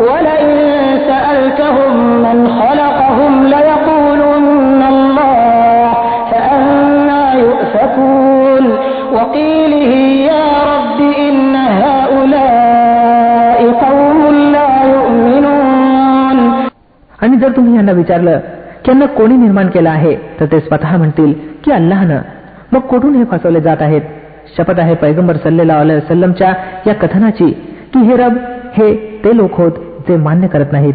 ولئن سألتهم من خلقهم ليقولن الله فأنا يؤفكون وقيله يا رب إن هؤلاء قوم لا يؤمنون आणि जर तुम्ही यांना विचारलं की यांना कोणी निर्माण केलं आहे तर ते स्वतः म्हणतील की अल्लाहनं मग कुठून हे फसवले जात आहेत शपथ आहे पैगंबर सल्लेला सल्लमच्या या कथनाची की हे रब हे ते लोक होत ते मान्य करत नाहीत.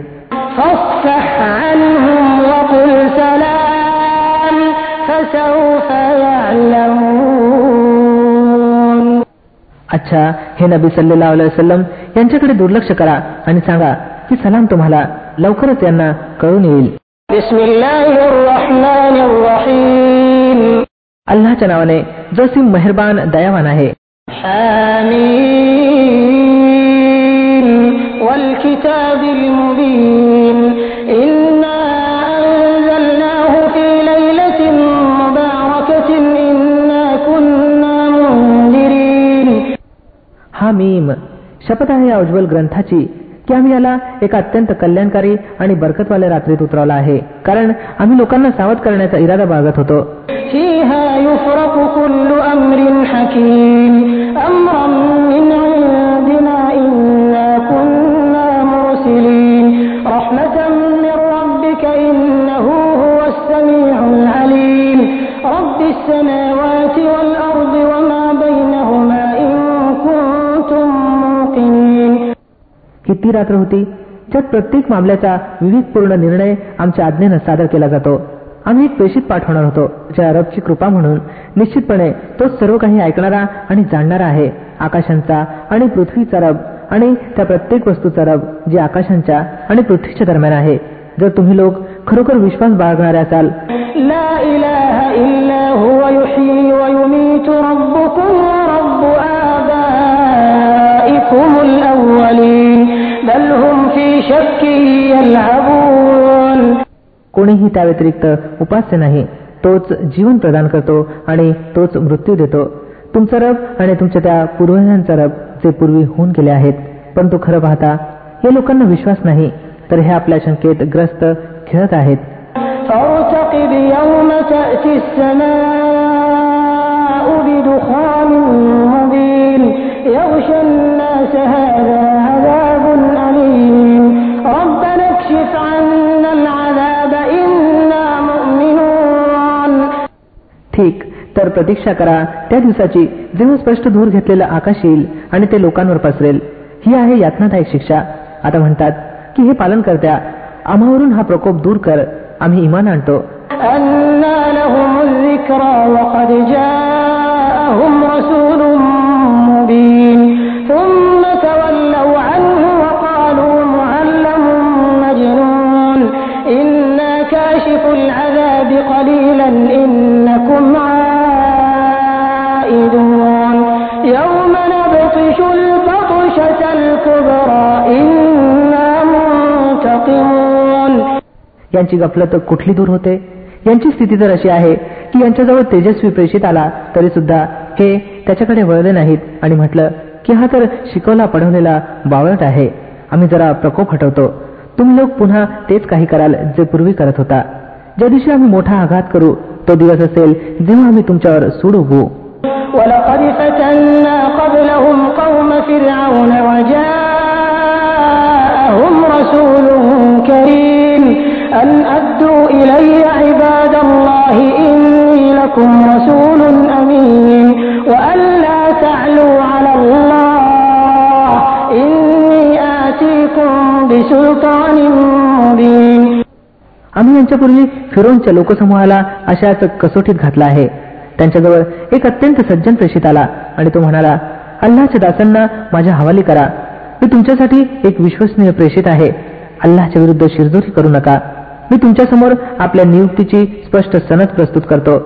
अच्छा हे नबी सल्लेला वसलम यांच्याकडे दुर्लक्ष करा आणि सांगा की सलाम तुम्हाला लवकरच यांना कळून येईल. अल्लाच्या नावाने जो मेहरबान दयावान आहे. والكتاب المبين إنا أنزلناه في ليلة مباركة إنا كنا منذرين हा मीम शपथ आहे या उज्ज्वल ग्रंथाची की आम्ही याला एका अत्यंत कल्याणकारी आणि बरकतवाल्या रात्रीत उतरवला आहे कारण आम्ही लोकांना सावध करण्याचा इरादा बाळगत होतो السماوات والأرض وما بينهما إن كنتم موقنين ही ती रात्र होती ज्यात प्रत्येक मामल्याचा विवेकपूर्ण निर्णय आमच्या आज्ञेनं सादर केला जातो आम्ही एक प्रेषित पाठवणार होतो ज्या अरबची कृपा म्हणून निश्चितपणे तो सर्व काही ऐकणारा आणि जाणणारा आहे आकाशांचा आणि पृथ्वीचा रब आणि त्या प्रत्येक वस्तूचा रब जे आकाशांच्या आणि पृथ्वीच्या दरम्यान आहे जर तुम्ही लोक खरोखर विश्वास बाळगणारे असाल ويميت ربكم ورب آبائكم الأولين بل هم في شك يلعبون कोणीही त्या व्यतिरिक्त उपास्य नाही तोच जीवन प्रदान करतो आणि तोच मृत्यू देतो तुमचा रब आणि तुमच्या त्या पूर्वजांचा रब जे पूर्वी होऊन गेले आहेत परंतु खरं पाहता या लोकांना विश्वास नाही तर हे आपल्या शंकेत ग्रस्त खेळत आहेत بدخان مبين يغشى الناس هذا عذاب أليم ربنا اكشف عنا العذاب إنا مؤمنون ठीक तर प्रतीक्षा करा त्या दिवसाची जेव्हा स्पष्ट धूर घेतलेलं आकाश येईल आणि ते लोकांवर पसरेल ही आहे यातनादायक शिक्षा आता म्हणतात की हे पालन करत्या आम्हावरून हा प्रकोप दूर कर आम्ही इमान आणतो نبطش البطشة الكبرى إنا منتقمون यांची गफलत कुठली दूर होते यांची स्थिती तर अशी आहे की यांच्याजवळ तेजस्वी प्रेषित आला तरी सुद्धा हे त्याच्याकडे वळले नाहीत आणि म्हटलं की हा तर शिकवला पढवलेला बावळट आहे आम्ही जरा प्रकोप हटवतो तुम्ही लोक पुन्हा तेच काही कराल जे पूर्वी करत होता ज्या दिवशी आम्ही मोठा आघात करू तो दिवस असेल जेव्हा आम्ही तुमच्यावर सूड उगवू رسول كريم أن أدوا إلي عباد الله إني لكم رسول أمين وأن لا تعلوا على الله إني آتيكم بسلطان مبين आम्ही यांच्यापूर्वी फिरोनच्या लोकसमूहाला अशाच कसोटीत घातला आहे त्यांच्याजवळ एक अत्यंत सज्जन प्रेषित आला आणि तो म्हणाला अल्लाच्या दासांना माझ्या हवाली करा मी तुमच्यासाठी एक विश्वसनीय प्रेषित आहे. अल्लाच्या विरुद्ध शिरजोरी करू नका. मी तुमच्यासमोर आपल्या नियुक्तीची स्पष्ट सनद प्रस्तुत करतो.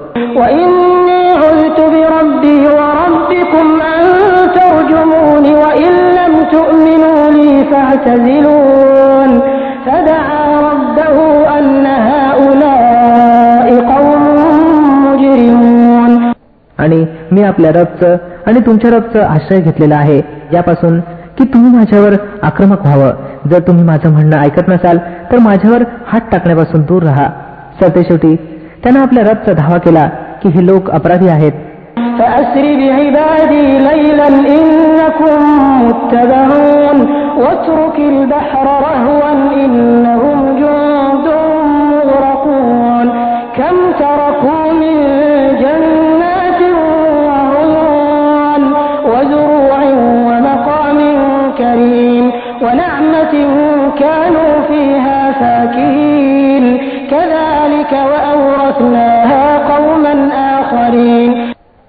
आणि मी आपल्या रबचं आणि तुमच्या रबचं आश्रय घेतलेला आहे. यापासून की तुम्ही माझ्यावर आक्रमक व्हावं जर तुम्ही माझं म्हणणं ऐकत नसाल तर माझ्यावर हात टाकण्यापासून दूर राहा सरते शेवटी त्यानं आपल्या रबचा धावा केला की हे लोक अपराधी आहेत فأسر بعبادي ليلا إنكم متبعون واترك البحر رهوا إنهم ونعمة كانوا فيها فاكهين كذلك وأورثناها قوما آخرين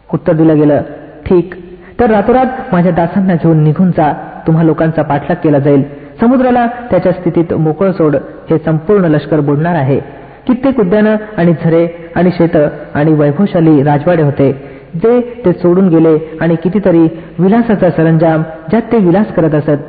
उत्तर दिलं गेलं ठीक तर रातोरात माझ्या दासांना घेऊन निघून जा तुम्हा लोकांचा पाठलाग केला जाईल समुद्राला त्याच्या स्थितीत मोकळ सोड हे संपूर्ण लष्कर बुडणार आहे कित्येक उद्यानं आणि झरे आणि शेत आणि वैभवशाली राजवाडे होते जे ते सोडून गेले आणि कितीतरी विलासाचा सरंजाम ज्यात ते विलास करत असत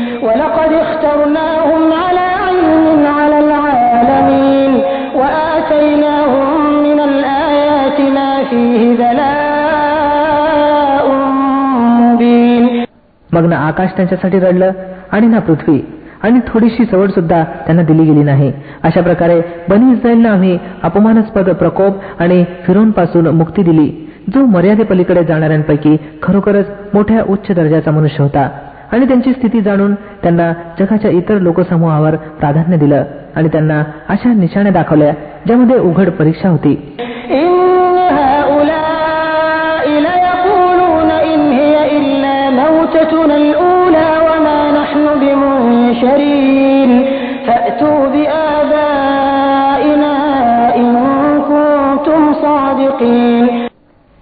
मग ना आकाश त्यांच्यासाठी रडलं आणि ना पृथ्वी. आणि थोडीशी सवड सुद्धा त्यांना दिली गेली नाही. अशा प्रकारे बनी इस्रायलनं आम्ही अपमानास्पद प्रकोप आणि फिरोनपासून मुक्ती दिली जो मर्यादेपलीकडे जाणाऱ्यांपैकी खरोखरच मोठ्या उच्च दर्जाचा मनुष्य होता. आणि त्यांची स्थिती जाणून त्यांना जगाच्या इतर लोकसमूहावर प्राधान्य दिलं आणि त्यांना अशा निशाण्या दाखवल्या ज्यामध्ये उघड परीक्षा होती.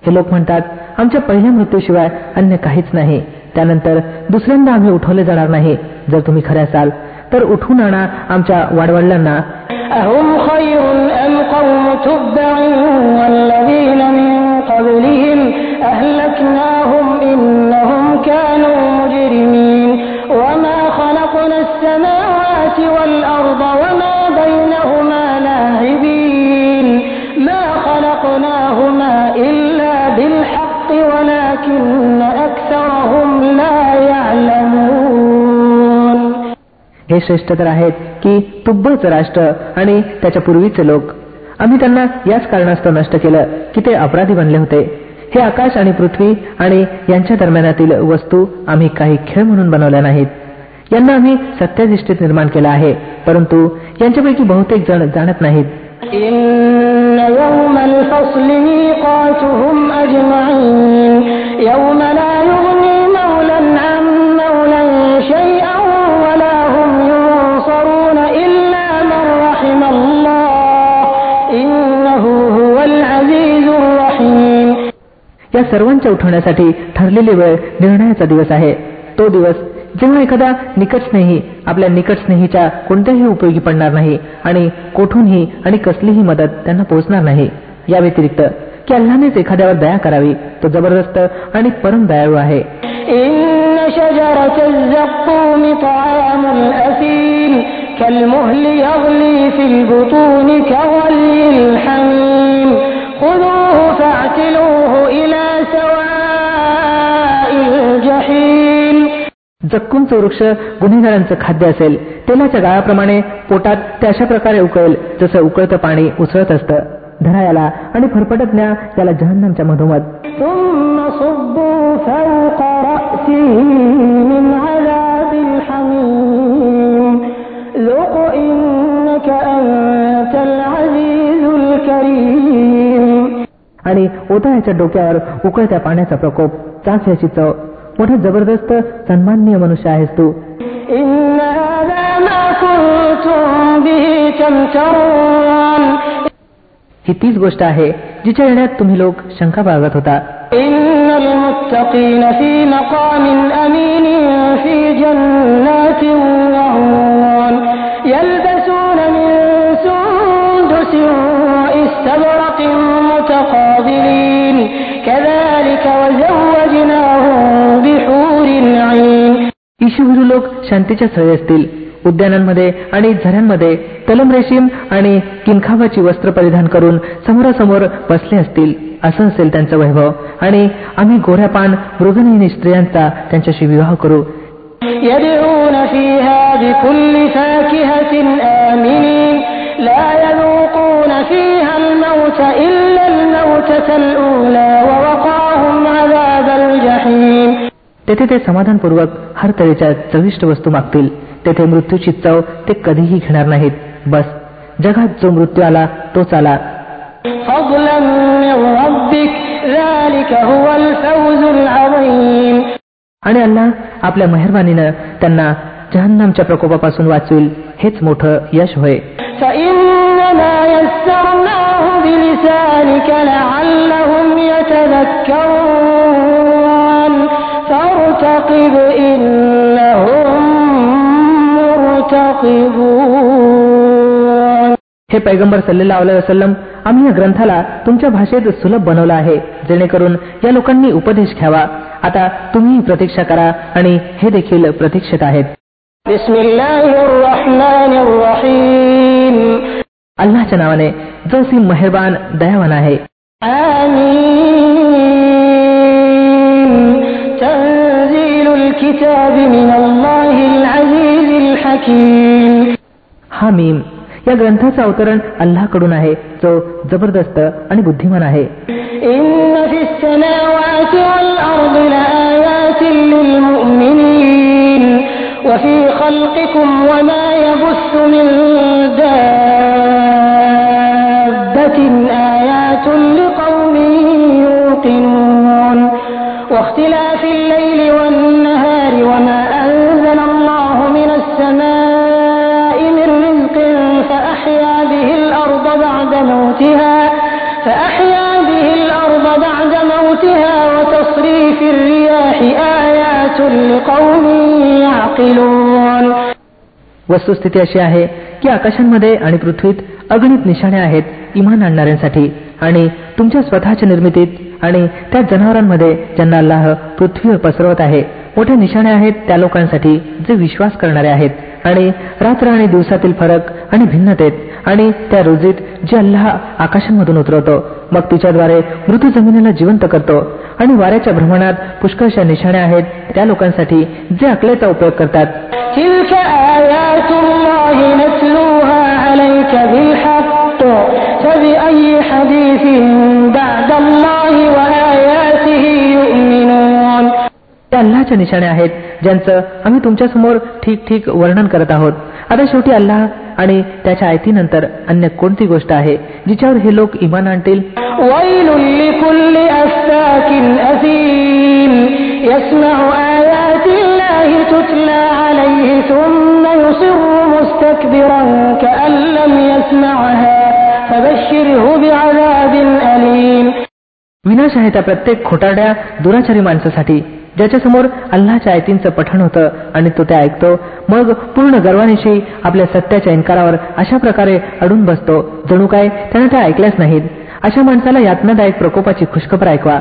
हे लोक म्हणतात आमच्या पहिल्या मृत्यूशिवाय अन्य काहीच नाही. त्यानंतर दुसऱ्यांदा आम्ही उठवले जाणार नाही. जर तुम्ही खरे असाल तर उठून आणा आमच्या वाडवडिलांना. والأرض وما بينهما لاعبين ما خلقناهما إلا بالحق ولكن أكثرهم لا يعلمون हे श्रेष्ठ तर आहेत की तुब्बच राष्ट्र आणि त्याच्या पूर्वीचे लोक आम्ही त्यांना याच कारणास्तव नष्ट केलं की ते अपराधी बनले होते हे आकाश आणि पृथ्वी आणि यांच्या दरम्यानातील वस्तू आम्ही काही खेळ म्हणून बनवल्या नाहीत. यांना आम्ही सत्याधिष्ठित निर्माण केला आहे परंतु यांच्यापैकी बहुतेक जण जाणत नाहीत. يوم لا يغني مولا عن مولا شيئا या सर्वांच्या उठवण्यासाठी ठरलेली वेळ निर्णयाचा दिवस आहे. तो दिवस जेव्हा एखादा निकट स्नेही आपल्या निकट स्नेहीच्या कोणत्याही उपयोगी पडणार नाही आणि कोठूनही आणि कसलीही मदत त्यांना पोहोचणार नाही. या व्यतिरिक्त की अल्लानेच एखाद्यावर दया करावी तो जबरदस्त आणि परम दयाळू आहे. كالمهل يغلي في البطون كغلي الحميم خذوه فاعتلوه إلى سواء الجحيم जक्कुमचं वृक्ष गुन्हेगारांचं खाद्य असेल तेलाच्या गाळाप्रमाणे पोटात ते अशा प्रकारे उकळेल जसं उकळतं पाणी उसळत असतं धरा याला आणि फरफटत न्या याला जहन्नमच्या मधोमध होता याच्या डोक्यावर उकळत्या पाण्याचा प्रकोप चाच याची चव. मोठा जबरदस्त सन्माननीय मनुष्य आहेस तू. ही तीच गोष्ट आहे जिच्या येण्यात तुम्ही लोक शंका बाळगत होता. يلبسون من سندس واستبرق كذلك وزوجناهم بحور عين ईशुभिरू लोक शांतीच्या सवयी असतील उद्यानांमध्ये आणि झऱ्यांमध्ये तलम रेशीम आणि किनखाबाची वस्त्र परिधान करून समोरासमोर बसले असतील असं असेल त्यांचं वैभव आणि आम्ही गोऱ्या पान मृगनयनी स्त्रियांचा त्यांच्याशी विवाह करू يدعون فيها بكل فاكهة آمنين لا يذوقون فيها الموت إلا الموتة الأولى ووقاهم عذاب الجحيم तेथे ते समाधानपूर्वक हर तऱ्हेच्या चविष्ट वस्तू मागतील तेथे मृत्यूची चव ते कधीही घेणार नाहीत बस जगात जो मृत्यू आला तोच आला فضلا من ربك ذلك هو الفوز العظيم आणि अल्लाह आपल्या मेहरबानीनं त्यांना जहन्नामच्या प्रकोपापासून वाचवेल हेच मोठं यश होय فإنما يسرناه بلسانك لعلهم يتذكرون فارتقب إنهم مرتقبون हे पैगंबर सल्लेला वसलम आम्ही या ग्रंथाला तुमच्या भाषेत सुलभ बनवला आहे जेणेकरून या लोकांनी उपदेश घ्यावा आता तुम्ही प्रतीक्षा करा आणि हे देखील प्रतीक्षित आहेत अल्लाच्या नावाने जो सी मेहरबान दयावान आहे آمين تنزيل الكتاب من الله العزيز الحكيم हा मीम या ग्रंथाचं अवतरण अल्लाकडून आहे जो जबरदस्त आणि बुद्धिमान आहे إن في السماوات والأرض لآيات للمؤمنين وفي خلقكم وما يبث من دابة آيات لقوم يوقنون واختلاف الليل والنهار وما أنزل الله من السماء من رزق فأحيا به الأرض بعد موتها فأحيا به الأرض بعد موتها وتصريف الرياح آيات لقوم يعقلون वस्तुस्थिती अशी आहे की आकाशांमध्ये आणि पृथ्वीत अगणित निशाणे आहेत इमान आणणाऱ्यांसाठी आणि तुमच्या स्वतःच्या निर्मितीत आणि त्या जनावरांमध्ये ज्यांना अल्लाह पृथ्वीवर पसरवत आहे मोठ्या निशाणे आहेत त्या लोकांसाठी जे विश्वास करणारे आहेत. आणि रात्र आणि दिवसातील फरक आणि भिन्नतेत आणि त्या रोजीत जे अल्लाह आकाशांमधून उतरवतो मग तिच्याद्वारे मृत जमिनीला जिवंत करतो आणि वाऱ्याच्या भ्रमणात पुष्कळशा निशाणे आहेत त्या लोकांसाठी जे अकलेचा उपयोग करतात. فبأي حديث بعد الله وآياته يؤمنون त्या अल्लाच्या निशाणे आहेत ज्यांचं आम्ही तुमच्यासमोर ठीक ठीक वर्णन करत आहोत आता शेवटी अल्लाह आणि त्याच्या आयतीनंतर अन्य कोणती गोष्ट आहे जिच्यावर हे लोक इमान आणतील ويل لكل أفاك أثيم يسمع آيات الله تتلى عليه ثم يصر مستكبرا كأن لم يسمعها فبشره بعذاب أليم विनाश आहे त्या प्रत्येक खोटारड्या दुराचारी माणसासाठी ज्याच्यासमोर अल्लाच्या आयतींचं पठण होतं आणि तो ते ऐकतो. मग पूर्ण गर्वानिशी आपल्या सत्याच्या इन्कारावर अशा प्रकारे अडून बसतो. जणू काय त्यानं त्या ऐकल्याच नाहीत. अशा माणसाला यातनादायक प्रकोपाची खुशखबर ऐकवा.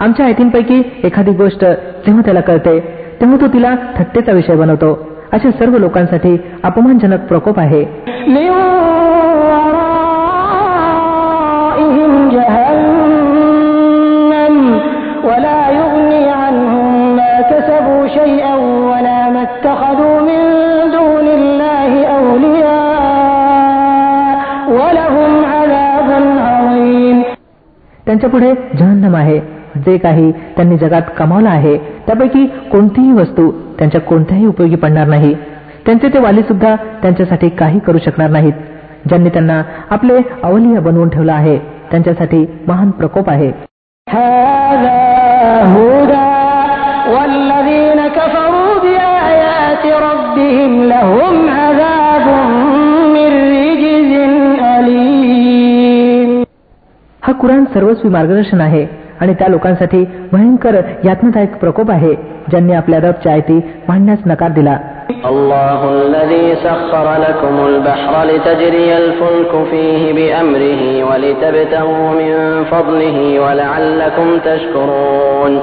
आमच्या आयतींपैकी एखादी गोष्ट जेव्हा त्याला कळते तेव्हा तो तिला थट्टेचा विषय बनवतो. अशा सर्व लोकांसाठी अपमानजनक प्रकोप आहे. त्यांच्या पुढे जहन्नम आहे. जे काही त्यांनी जगात कमावलं आहे त्यापैकी कोणतीही वस्तू त्यांच्या कोणत्याही उपयोगी पडणार नाही. त्यांचे ते वाली सुद्धा त्यांच्यासाठी काही करू शकणार नाहीत. ज्यांनी त्यांना आपले अवलीय बनवून ठेवलं आहे त्यांच्यासाठी महान प्रकोप आहे. हा कुराण सर्वस्वी मार्गदर्शन आहे. आणि त्या लोकांसाठी भयंकर यातनादायक प्रकोप आहे ज्यांनी आपल्या रबच्या आयती मांडण्यास नकार दिला الله الذي سخر لكم البحر لتجري الفلك فيه بأمره ولتبتغوا من فضله ولعلكم تشكرون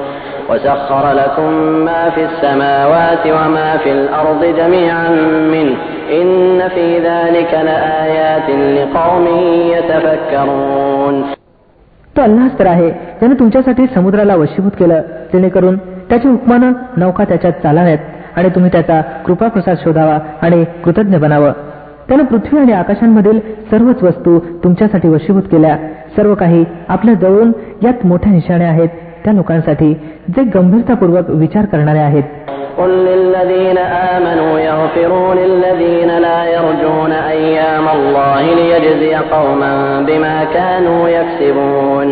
وسخر لكم ما في السماوات وما في الأرض جميعا منه إن في ذلك لآيات لقوم يتفكرون तो अल्लाच तर आहे. ज्याने तुमच्यासाठी समुद्राला वशीभूत केलं जेणेकरून त्याच्या हुकमानं नौका त्याच्यात चालाव्यात आणि तुम्ही त्याचा कृपाप्रसाद शोधावा आणि कृतज्ञ बनावं. त्यानं पृथ्वी आणि आकाशांमधील सर्वच वस्तू तुमच्यासाठी वशीभूत केल्या. सर्व काही आपल्या जवळून यात मोठ्या निशाण्या आहेत. त्या लोकांसाठी जे गंभीरतापूर्वक विचार करणारे आहेत. قل للذين آمنوا يغفروا للذين لا يرجون أيام الله ليجزي قوما بما كانوا يكسبون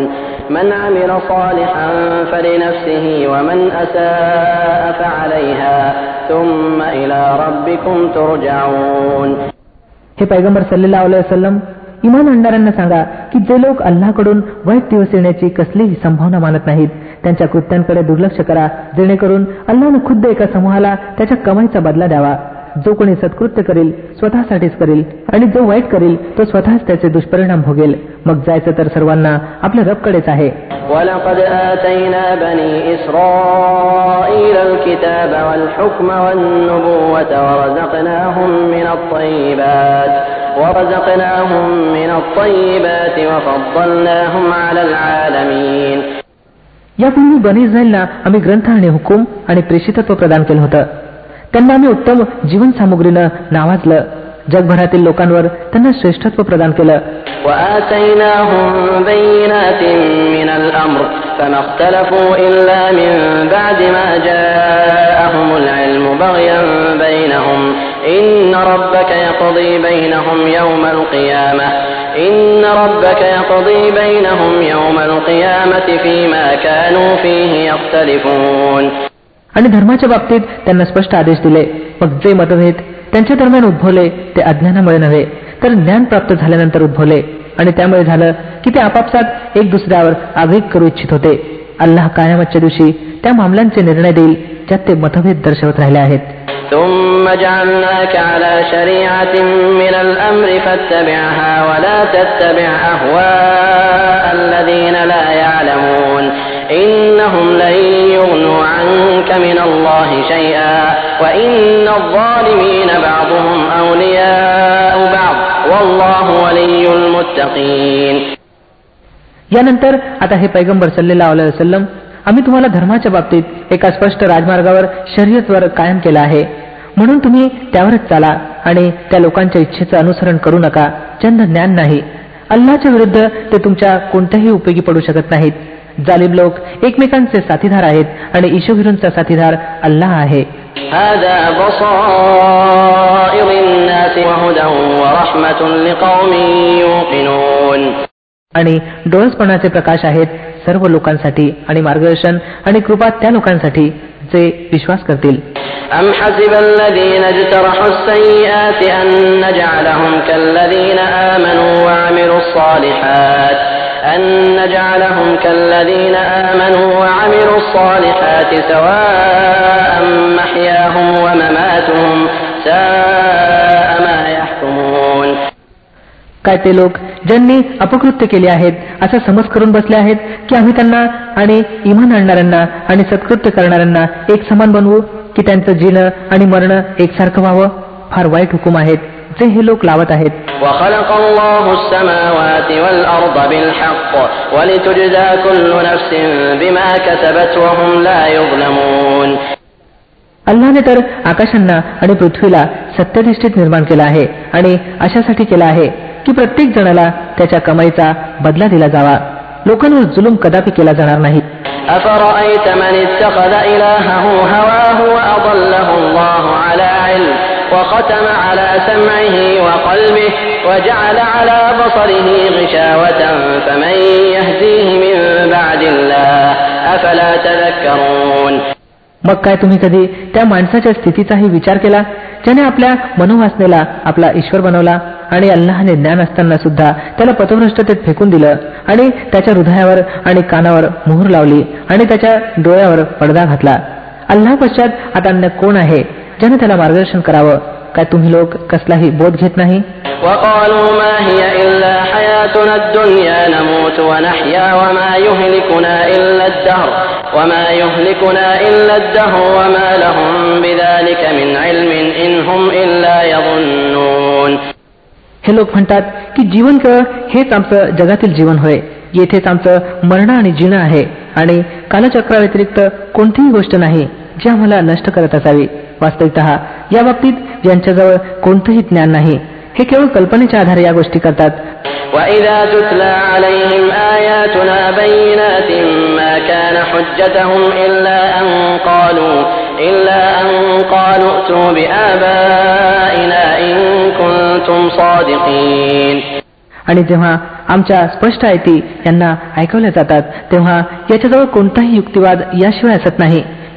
من عمل صالحا فلنفسه ومن أساء فعليها ثم إلى ربكم ترجعون हे पैगंबर सल्लेला वसलम इमान आणणाऱ्यांना सांगा की जे लोक अल्लाकडून वाईट दिवस येण्याची कसलीही संभावना मानत नाहीत त्यांच्या कृत्यांकडे दुर्लक्ष करा जेणेकरून अल्लानं खुद्द एका समूहाला त्याच्या कमाईचा बदला द्यावा जो कोणी सत्कृत्य करेल स्वतःसाठीच करेल आणि जो वाईट करेल तो स्वतःच त्याचे दुष्परिणाम भोगेल मग जायचं तर सर्वांना आपल्या रबकडेच आहे ولقد آتينا بني إسرائيل الكتاب والحكم والنبوة ورزقناهم من الطيبات ورزقناهم من الطيبات وفضلناهم على العالمين यापूर्वी बनी इस्रायलना आम्ही ग्रंथ आणि हुकूम आणि प्रेषितत्व प्रदान केलं होतं त्यांना आम्ही उत्तम जीवन सामुग्रीनं नावाजलं जगभरातील लोकांवर त्यांना श्रेष्ठत्व प्रदान केलं وآتيناهم بينات من الأمر فما اختلفوا إلا من بعد ما جاءهم العلم بغيا بينهم إن ربك يقضي بينهم يوم القيامة إن ربك يقضي بينهم يوم القيامة فيما كانوا فيه يختلفون आणि धर्माच्या बाबतीत त्यांना स्पष्ट आदेश दिले मग जे मतभेद त्यांच्या दरम्यान उद्भवले ते अज्ञानामुळे नव्हे तर ज्ञान प्राप्त झाल्यानंतर उद्भवले आणि त्यामुळे झालं की ते आपापसात एक दुसऱ्यावर आवेग करू इच्छित होते अल्लाह कायमतच्या दिवशी त्या मामल्यांचे निर्णय देईल ज्यात ते मतभेद दर्शवत राहिले आहेत ثم جعلناك على شريعة من الأمر فاتبعها ولا تتبع أهواء الذين لا يعلمون إنهم لن يغنوا عنك من الله شيئا وإن الظالمين بعضهم أولياء بعض والله ولي المتقين यानंतर आता हे पैगंबर सल्लेला वसलम आम्ही तुम्हाला धर्माच्या बाबतीत एका स्पष्ट राजमार्गावर शर्यतवर कायम केला आहे म्हणून तुम्ही त्यावरच चाला आणि त्या लोकांच्या इच्छेचं अनुसरण करू नका. चंद ज्ञान नाही. अल्लाच्या विरुद्ध ते तुमच्या कोणत्याही उपयोगी पडू शकत नाहीत. जालिम लोक एकमेकांचे साथीदार आहेत आणि ईशोगिरूंचा साथीदार अल्लाह आहे. आणि डोळसपणाचे प्रकाश आहेत सर्व लोकांसाठी आणि मार्गदर्शन आणि कृपा त्या लोकांसाठी. जे विश्वास करतील أم حسب الذين اجترحوا السيئات أن نجعلهم كالذين آمنوا وعملوا الصالحات أن نجعلهم كالذين آمنوا وعملوا الصالحات سواء محياهم ومماتهم ساء ما يحكمون काय ते लोक ज्यांनी अपकृत्य केले आहेत असा समज करून बसले आहेत की आम्ही त्यांना आणि इमान आणणाऱ्यांना आणि सत्कृत्य करणाऱ्यांना एक समान बनवू की त्यांचं जिणं आणि मरणं एकसारखं व्हावं? फार वाईट हुकूम आहेत जे हे लोक लावत आहेत. अल्लाने तर आकाशांना आणि पृथ्वीला सत्यधिष्ठित निर्माण केला आहे आणि अशासाठी केला आहे. की प्रत्येक जणाला त्याच्या कमाईचा बदला दिला जावा लोकांवर जुलूम कदापि केला जाणार नाही أفرأيت من اتخذ إلهه هواه وأضله الله على علم وختم على سمعه وقلبه وجعل على بصره غشاوة فمن يهديه من بعد الله أفلا تذكرون मग काय तुम्ही कधी त्या माणसाच्या स्थितीचाही विचार केला ज्याने आपल्या मनोवासनेला आपला ईश्वर बनवला आणि अल्लाहने ज्ञान असताना सुद्धा त्याला पथभ्रष्टतेत फेकून दिलं आणि त्याच्या हृदयावर आणि कानावर मोहर लावली आणि त्याच्या डोळ्यावर पडदा घातला अल्लाह पश्चात आता अन्य कोण आहे ज्याने त्याला मार्गदर्शन करावं काय तुम्ही लोक कसलाही बोध घेत नाही وقالوا ما هي إلا حياتنا الدنيا نموت ونحيا وما يهلكنا إلا الدهر وما يهلكنا إلا الدهر وما لهم بذلك من علم إن هم إلا يظنون हे लोक म्हणतात की जीवन केवळ हेच आमचं जगातील जीवन होय येथेच आमचं मरण आणि जीणं आहे आणि कालचक्राव्यतिरिक्त कोणतीही गोष्ट नाही जी आम्हाला नष्ट करत असावी वास्तविकत या बाबतीत ज्यांच्याजवळ कोणतंही ज्ञान नाही हे केवळ कल्पनेच्या आधारे या गोष्टी करतात حجتهم إلا أن قالوا إلا أن قالوا ائتوا بآبائنا إن كنتم صادقين आणि जेव्हा आमच्या स्पष्ट आयती यांना ऐकवल्या जातात तेव्हा याच्याजवळ कोणताही युक्तिवाद याशिवाय असत नाही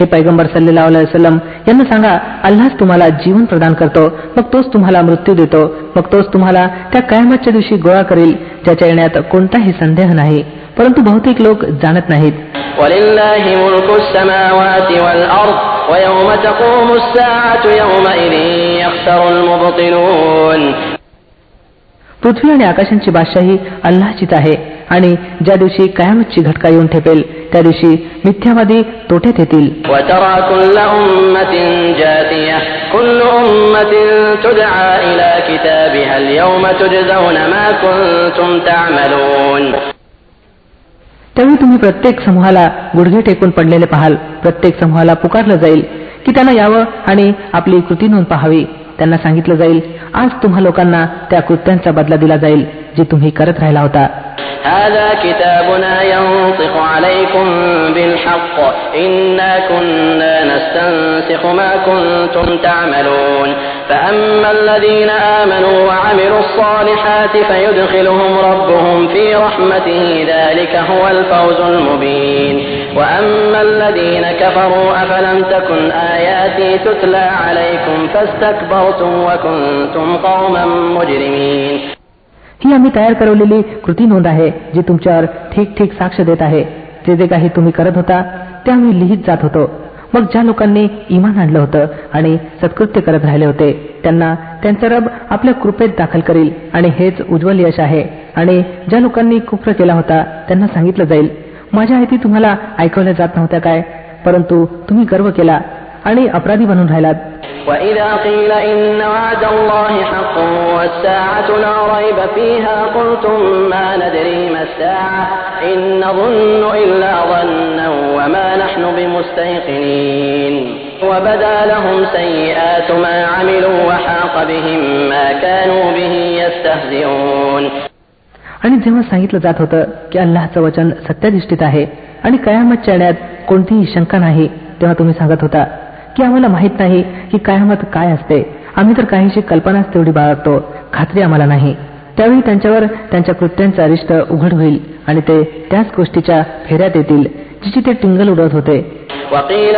हे पैगंबर सल्लेला सलम यांना सांगा अल्लाच तुम्हाला जीवन प्रदान करतो मग तोच तुम्हाला मृत्यू देतो मग तोच तुम्हाला त्या कायमाच्या दिवशी गोळा करेल ज्याच्या येण्यात कोणताही संदेह नाही. परंतु बहुतेक लोक जाणत नाहीत. पृथ्वी आणि आकाशांची बादशाही अल्लाचीच आहे. आणि ज्या दिवशी कायमची घटका येऊन ठेपेल त्या दिवशी मिथ्यावादी तोट्यात येतील. त्यावेळी तुम्ही प्रत्येक समूहाला गुडघे टेकून पडलेले पाहाल. प्रत्येक समूहाला पुकारलं जाईल की त्यांना यावं आणि आपली कृती नोंद पहावी. त्यांना सांगितलं जाईल आज तुम्हा लोकांना त्या कृत्यांचा बदला दिला जाईल. जे तुम्ही करत राहिला होता هذا كتابنا ينطق عليكم بالحق إنا كنا نستنسخ ما كنتم تعملون فأما الذين آمنوا وعملوا الصالحات فيدخلهم ربهم في رحمته ذلك هو الفوز المبين وأما الذين كفروا أفلم تكن آياتي تتلى عليكم فاستكبرتم وكنتم قوما مجرمين ही आम्ही तयार करवलेली कृती नोंद आहे जी तुमच्यावर ठीक ठीक साक्ष देत आहे. जे जे काही तुम्ही करत होता ते आम्ही लिहित जात होतो. मग ज्या लोकांनी इमान आणलं होतं आणि सत्कृत्य करत राहिले होते त्यांना त्यांचा रब आपल्या कृपेत दाखल करील आणि हेच उज्ज्वल यश आहे. आणि ज्या लोकांनी कुप्र केला होता त्यांना सांगितलं जाईल माझ्या आयती तुम्हाला ऐकवल्या जात नव्हत्या काय? परंतु तुम्ही गर्व केला आणि अपराधी बनून राहिलात وإذا قيل إن وعد الله حق والساعة لا ريب فيها قلتم ما ندري ما الساعة إن نظن إلا ظنا وما نحن بمستيقنين وبدا لهم سيئات ما عملوا وحاق بهم ما كانوا به يستهزئون आणि जेव्हा सांगितलं जात होतं की अल्लाहचं वचन सत्याधिष्ठित आहे आणि कयामतच्या येण्यात कोणतीही शंका नाही तेव्हा तुम्ही सांगत होता की आम्हाला माहीत नाही की कायमत काय असते. आम्ही तर काहीशी कल्पनाच तेवढी बाळगतो. खात्री आम्हाला नाही. त्यावेळी त्यांच्यावर त्यांच्या कृत्यांचा रिष्ट उघड होईल आणि ते त्याच गोष्टीच्या फेऱ्यात येतील जिची ते टिंगल उडत होते. وقيل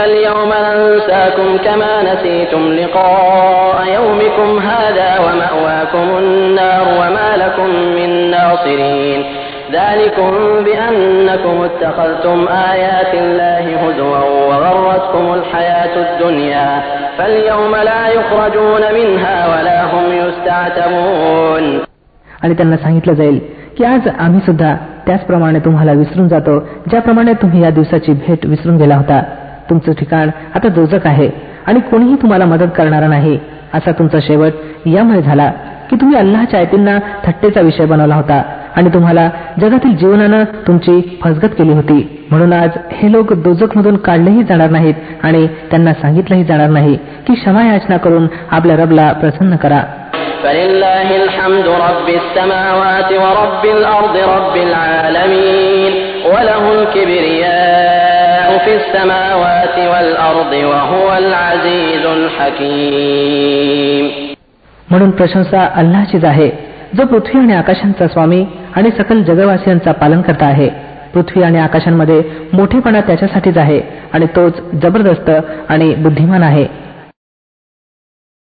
ذلكم بأنكم اتخذتم آيات الله هزوا وغرتكم الحياة الدنيا فاليوم لا يخرجون منها ولا هم يستعتبون आणि त्यांना सांगितलं जाईल की आज आम्ही सुद्धा त्याचप्रमाणे तुम्हाला विसरून जातो ज्याप्रमाणे तुम्ही या दिवसाची भेट विसरून गेला होता तुमचं ठिकाण आता दोजक आहे आणि कोणीही तुम्हाला मदत करणारा नाही असा तुमचा शेवट यामुळे झाला की तुम्ही अल्लाहच्या आयतींना थट्टेचा विषय बनवला होता आणि तुम्हाला जगातील जीवनानं तुमची फसगत केली होती. म्हणून आज हे लोक दोजकमधून काढलेही जाणार नाहीत आणि त्यांना सांगितलंही जाणार नाही की क्षमा याचना करून आपल्या रबला प्रसन्न करा. म्हणून प्रशंसा अल्लाचीच आहे. जो पृथ्वी आणि आकाशांचा स्वामी आणि सकल जगवासियांचा पालन करता आहे. पृथ्वी आणि आकाशांमध्ये मोठेपणा त्याच्यासाठीच आहे आणि तोच जबरदस्त आणि बुद्धिमान आहे.